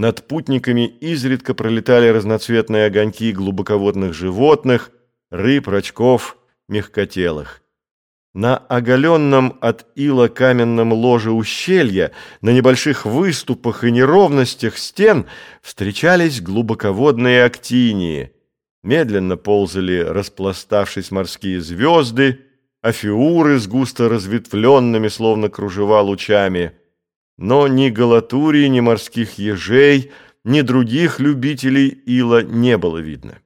Над путниками изредка пролетали разноцветные огоньки глубоководных животных, рыб, рачков, мягкотелых. На оголенном от ила каменном ложе ущелья, на небольших выступах и неровностях стен встречались глубоководные актинии. Медленно ползали, распластавшись морские звезды, афиуры с густо разветвленными, словно кружева, лучами. Но ни галатурии, ни морских ежей, ни других любителей ила не было видно.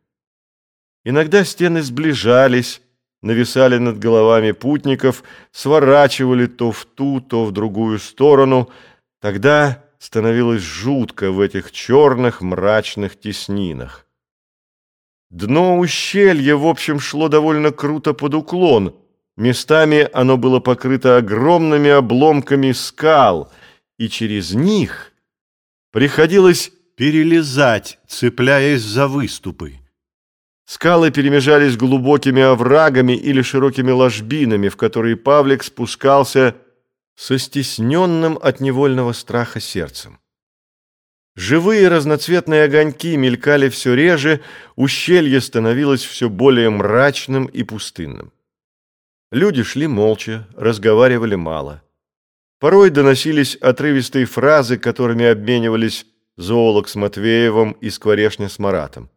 Иногда стены сближались, нависали над головами путников, сворачивали то в ту, то в другую сторону. Тогда становилось жутко в этих черных мрачных теснинах. Дно ущелья, в общем, шло довольно круто под уклон. Местами оно было покрыто огромными обломками скал, и через них приходилось перелезать, цепляясь за выступы. Скалы перемежались глубокими оврагами или широкими ложбинами, в которые Павлик спускался со стесненным от невольного страха сердцем. Живые разноцветные огоньки мелькали все реже, ущелье становилось все более мрачным и пустынным. Люди шли молча, разговаривали мало. Порой доносились отрывистые фразы, которыми обменивались зоолог с Матвеевым и скворешня с Маратом.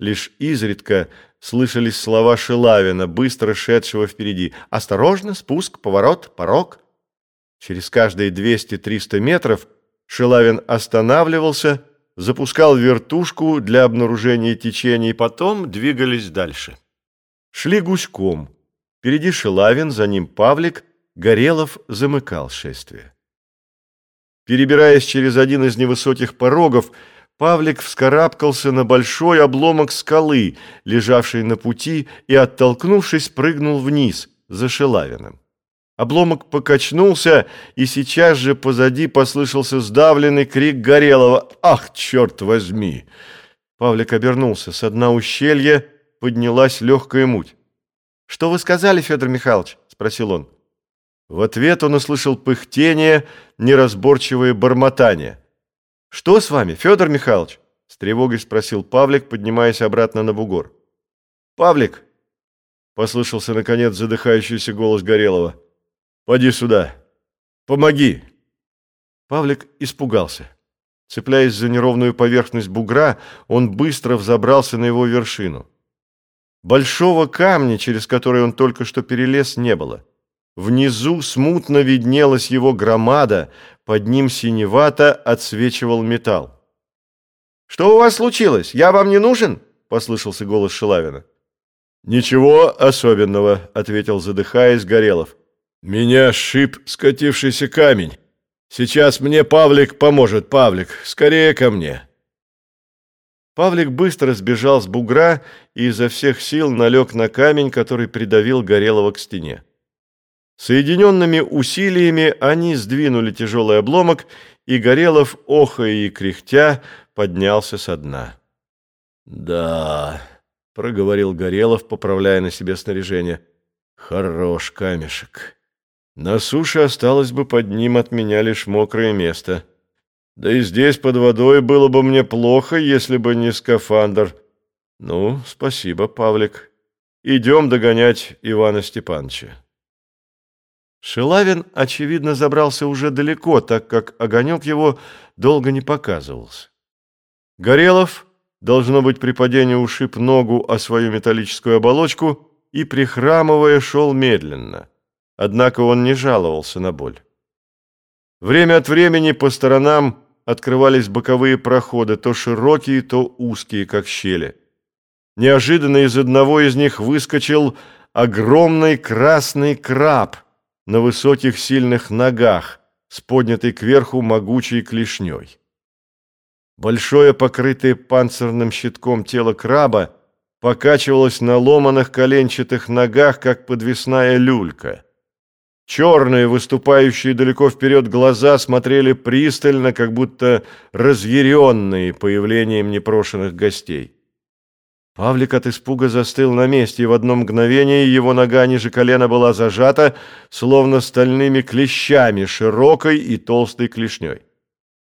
Лишь изредка слышались слова Шилавина, быстро шедшего впереди. «Осторожно! Спуск, поворот, порог!» Через каждые 200-300 метров Шилавин останавливался, запускал вертушку для обнаружения течения, и потом двигались дальше. Шли гуськом. Впереди Шилавин, за ним Павлик, Горелов замыкал шествие. Перебираясь через один из невысоких порогов, Павлик вскарабкался на большой обломок скалы, лежавший на пути, и, оттолкнувшись, прыгнул вниз, за Шелавиным. Обломок покачнулся, и сейчас же позади послышался сдавленный крик Горелого «Ах, черт возьми!» Павлик обернулся. С дна ущелья поднялась легкая муть. «Что вы сказали, Федор Михайлович?» – спросил он. В ответ он услышал пыхтение, неразборчивое бормотание – «Что с вами, Федор Михайлович?» — с тревогой спросил Павлик, поднимаясь обратно на бугор. «Павлик!» — послышался, наконец, задыхающийся голос Горелого. «Поди сюда! Помоги!» Павлик испугался. Цепляясь за неровную поверхность бугра, он быстро взобрался на его вершину. Большого камня, через который он только что перелез, не было. Внизу смутно виднелась его громада, под ним синевато отсвечивал металл. «Что у вас случилось? Я вам не нужен?» – послышался голос Шилавина. «Ничего особенного», – ответил, задыхаясь, Горелов. «Меня шип скатившийся камень. Сейчас мне Павлик поможет, Павлик. Скорее ко мне». Павлик быстро сбежал с бугра и изо всех сил налег на камень, который придавил Горелого к стене. Соединенными усилиями они сдвинули тяжелый обломок, и Горелов, охая и кряхтя, поднялся со дна. «Да», — проговорил Горелов, поправляя на себе снаряжение, — «хорош камешек. На суше осталось бы под ним от меня лишь мокрое место. Да и здесь под водой было бы мне плохо, если бы не скафандр. Ну, спасибо, Павлик. Идем догонять Ивана Степановича». Шилавин, очевидно, забрался уже далеко, так как огонек его долго не показывался. Горелов, должно быть, при падении ушиб ногу о свою металлическую оболочку и, прихрамывая, шел медленно. Однако он не жаловался на боль. Время от времени по сторонам открывались боковые проходы, то широкие, то узкие, как щели. Неожиданно из одного из них выскочил огромный красный краб – на высоких сильных ногах с поднятой кверху могучей клешней. Большое покрытое панцирным щитком тело краба покачивалось на ломаных коленчатых ногах, как подвесная люлька. Черные, выступающие далеко вперед глаза смотрели пристально, как будто разъяренные появлением непрошенных гостей. Павлик от испуга застыл на месте, и в одно мгновение его нога ниже колена была зажата, словно стальными клещами, широкой и толстой клешней.